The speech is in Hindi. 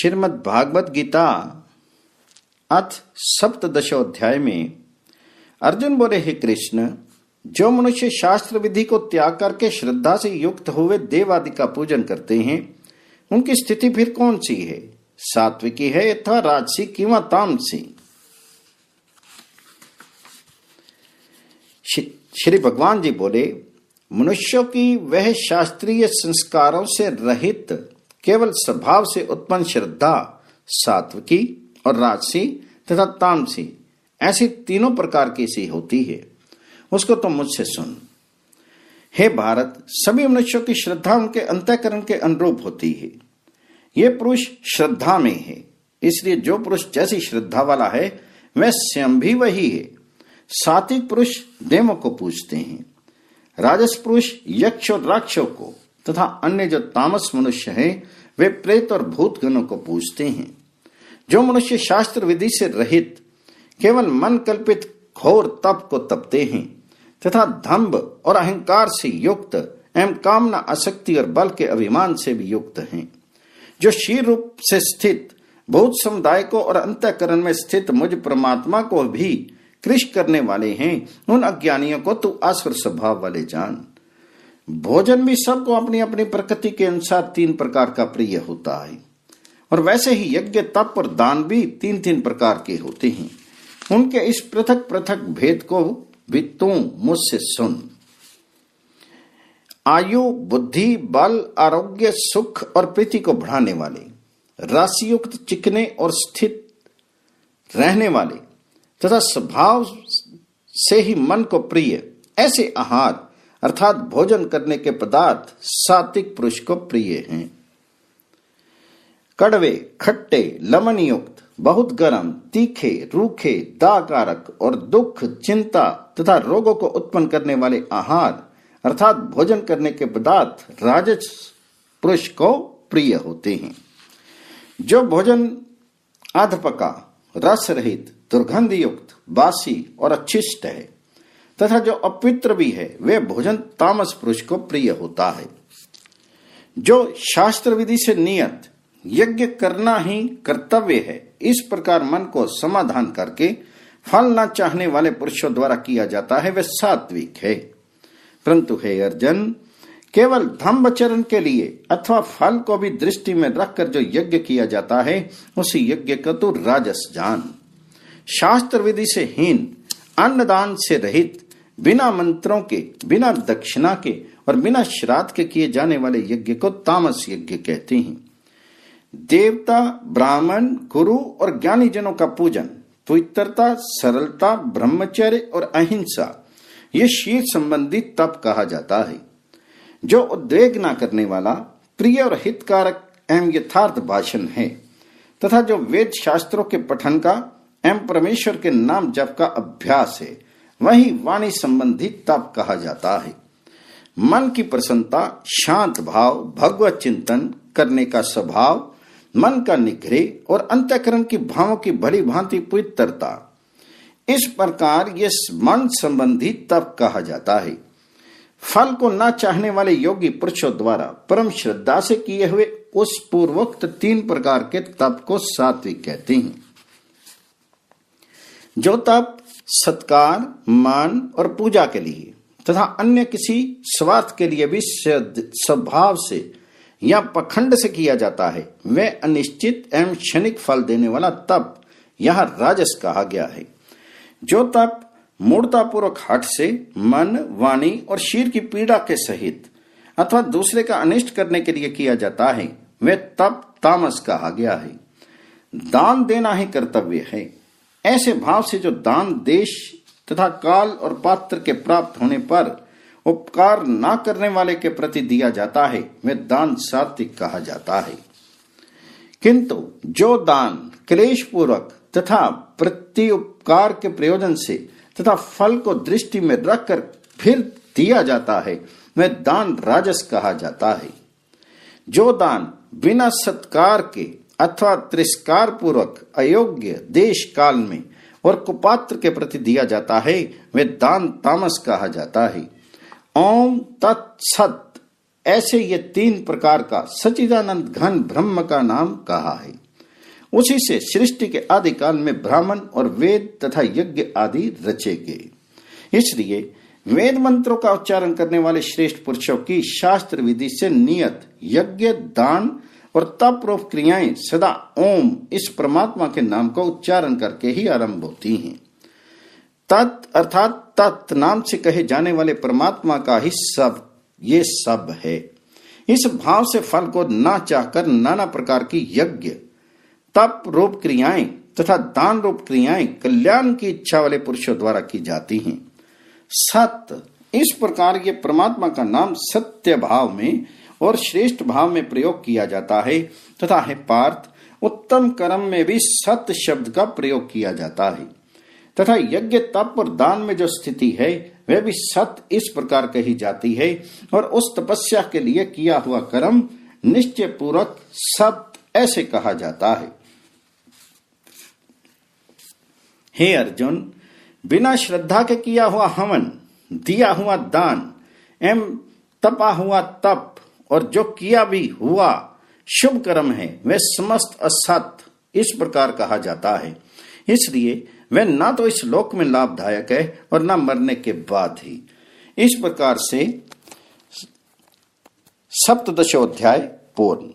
श्रीमद् भागवत गीता, अथ सप्तदशोध्याय में, अर्जुन बोले, हे कृष्ण, जो मनुष्य शास्त्र विधि को त्याग करके श्रद्धा से युक्त हुए देव आदि का पूजन करते हैं, उनकी स्थिति फिर कौन सी है? सात्विकी है अथवा राजसी कि तामसी? श्री भगवान जी बोले, मनुष्यों की वह शास्त्रीय संस्कारों से रहित केवल स्वभाव से उत्पन्न श्रद्धा, सात्विकी और राजसी तथा तामसी, ऐसी तीनों प्रकार की सी होती है। उसको तो मुझसे सुन। हे भारत, सभी मनुष्यों की श्रद्धा उनके अंतकरण के अनुरूप होती है। ये पुरुष श्रद्धा में है, इसलिए जो पुरुष जैसी श्रद्धा वाला है, वह स्वयं भी वही है। सात्विक पुरुष देवों को पूछते हैं। राजस पुरुष यक्ष और राक्षों को तथा अन्य जो तामस मनुष्य हैं, वे प्रेत और भूत गणों को पूजते हैं। जो मनुष्य शास्त्र विधि से रहित, केवल मन कल्पित घोर तप को तपते हैं, तथा धम्ब और अहंकार से युक्त एवं कामना आसक्ति और बल के अभिमान से भी युक्त हैं। जो शीर रूप से स्थित, बहुत समुदाय को और अंतकरण में स्थित मुझ परमात्मा को भी कृष करने वाले हैं, उन अज्ञानियों को तू आसुर स्वभाव वाले जान। भोजन भी सबको अपनी अपनी प्रकृति के अनुसार तीन प्रकार का प्रिय होता है। और वैसे ही यज्ञ तप और दान भी तीन तीन प्रकार के होते हैं। उनके इस पृथक पृथक भेद को भी तू मुझसे सुन। आयु, बुद्धि, बल, आरोग्य, सुख और प्रीति को बढ़ाने वाले, राशियुक्त चिकने और स्थित रहने वाले, तथा स्वभाव से ही मन को प्रिय, ऐसे आहार अर्थात भोजन करने के पदार्थ सात्विक पुरुष को प्रिय हैं। कड़वे, खट्टे लमन युक्त बहुत गर्म, तीखे, रूखे दाकारक और दुख, चिंता तथा रोगों को उत्पन्न करने वाले आहार, अर्थात भोजन करने के पदार्थ राजस पुरुष को प्रिय होते हैं। जो भोजन अधपका रस रहित दुर्गंध युक्त बासी और अच्छिष्ट है। तथा जो अपवित्र भी है, वे भोजन तामस पुरुष को प्रिय होता है। जो शास्त्र विधि से नियत, यज्ञ करना ही कर्तव्य है, इस प्रकार मन को समाधान करके फल न चाहने वाले पुरुषों द्वारा किया जाता है वह सात्विक है। परंतु हे अर्जन, केवल धम्मचरण के लिए अथवा फल को भी दृष्टि में रखकर जो यज्ञ किया जाता है, उसी यज्ञ का तो राजस जान। शास्त्र विधि से हीन, अन्नदान से रहित बिना मंत्रों के, बिना दक्षिणा के और बिना श्राद्ध के किए जाने वाले यज्ञ को तामस यज्ञ कहते हैं। देवता, ब्राह्मण, गुरु और ज्ञानी जनों का पूजन, पवित्रता, सरलता, ब्रह्मचर्य और अहिंसा, ये शीर संबंधी तप कहा जाता है। जो उद्वेग न करने वाला, प्रिय और हितकारक एवं यथार्थ भाषण है, तथा जो वेद शास्त्रों के पठन का एवं परमेश्वर के नाम जप का अभ्यास है वही वाणी संबंधी तप कहा जाता है। मन की प्रसन्नता, शांत भाव, भगवत चिंतन करने का स्वभाव, मन का निग्रह और अंतकरण की भावों की बड़ी भांति पवित्रता। इस प्रकार ये मन संबंधी तप कहा जाता है। फल को न चाहने वाले योगी पुरुषों द्वारा परम श्रद्धा से किए हुए उस पूर्वोक्त तीन प्रकार के तप को सात्विक कहते हैं। जो तप सत्कार, मान और पूजा के लिए, तथा अन्य किसी स्वार्थ के लिए भी स्वभाव से या पखंड से किया जाता है। वह अनिश्चित एवं क्षणिक फल देने वाला तप यह राजस कहा गया है। जो तप मूर्तापूर्वक हट से मन, वाणी और शीर की पीड़ा के सहित अथवा दूसरे का अनिष्ट करने के लिए किया जाता है वह तप तामस कहा गया है। दान देना ही कर्तव्य है। ऐसे भाव से जो दान, देश तथा काल और पात्र के प्राप्त होने पर उपकार न करने वाले के प्रति दिया जाता है वह दान सात्विक कहा जाता है। किंतु जो दान क्लेश पूर्वक तथा प्रति उपकार के प्रयोजन से तथा फल को दृष्टि में रखकर फिर दिया जाता है वह दान राजस कहा जाता है। जो दान बिना सत्कार के अथवा तिरस्कार पूर्वक अयोग्य देश काल में और कुपात्र के प्रति दिया जाता है वे दान तामस कहा जाता है। ओम तत्सत, ऐसे ये तीन प्रकार का सचिदानंद घन ब्रह्म का नाम कहा है। उसी से सृष्टि के आदि काल में ब्राह्मण और वेद तथा यज्ञ आदि रचे गए इसलिए वेद मंत्रों का उच्चारण करने वाले श्रेष्ठ पुरुषों की शास्त्र विधि से नियत यज्ञ, दान और तप रूप क्रियाएँ सदा ओम इस परमात्मा के नाम का उच्चारण करके ही आरंभ होती हैं। तत् अर्थात तत् नाम से कहे जाने वाले परमात्मा का ही सब, ये सब है। इस भाव से फल को ना चाहकर नाना प्रकार की यज्ञ, तप रूप क्रियाएँ तथा दान रूप क्रियाएँ कल्याण की इच्छा वाले पुरुषों द्वारा की जाती हैं। सत्य इस प्रकार ये परमात्मा का नाम सत्य भाव में और श्रेष्ठ भाव में प्रयोग किया जाता है, तथा है पार्थ, उत्तम कर्म में भी सत्य शब्द का प्रयोग किया जाता है। तथा यज्ञ तप और दान में जो स्थिति है, वह भी सत्य इस प्रकार कही जाती है, और उस तपस्या के लिए किया हुआ कर्म निश्चय पूर्वक सत्य ऐसे कहा जाता है। हे अर्जुन, बिना श्रद्धा के किया हुआ हवन दिया हुआ दान, एवं तपा हुआ तप और जो किया भी हुआ शुभ कर्म है वह समस्त असत इस प्रकार कहा जाता है। इसलिए वह ना तो इस लोक में लाभदायक है और ना मरने के बाद ही। इस प्रकार से सप्तशोध्याय पूर्ण।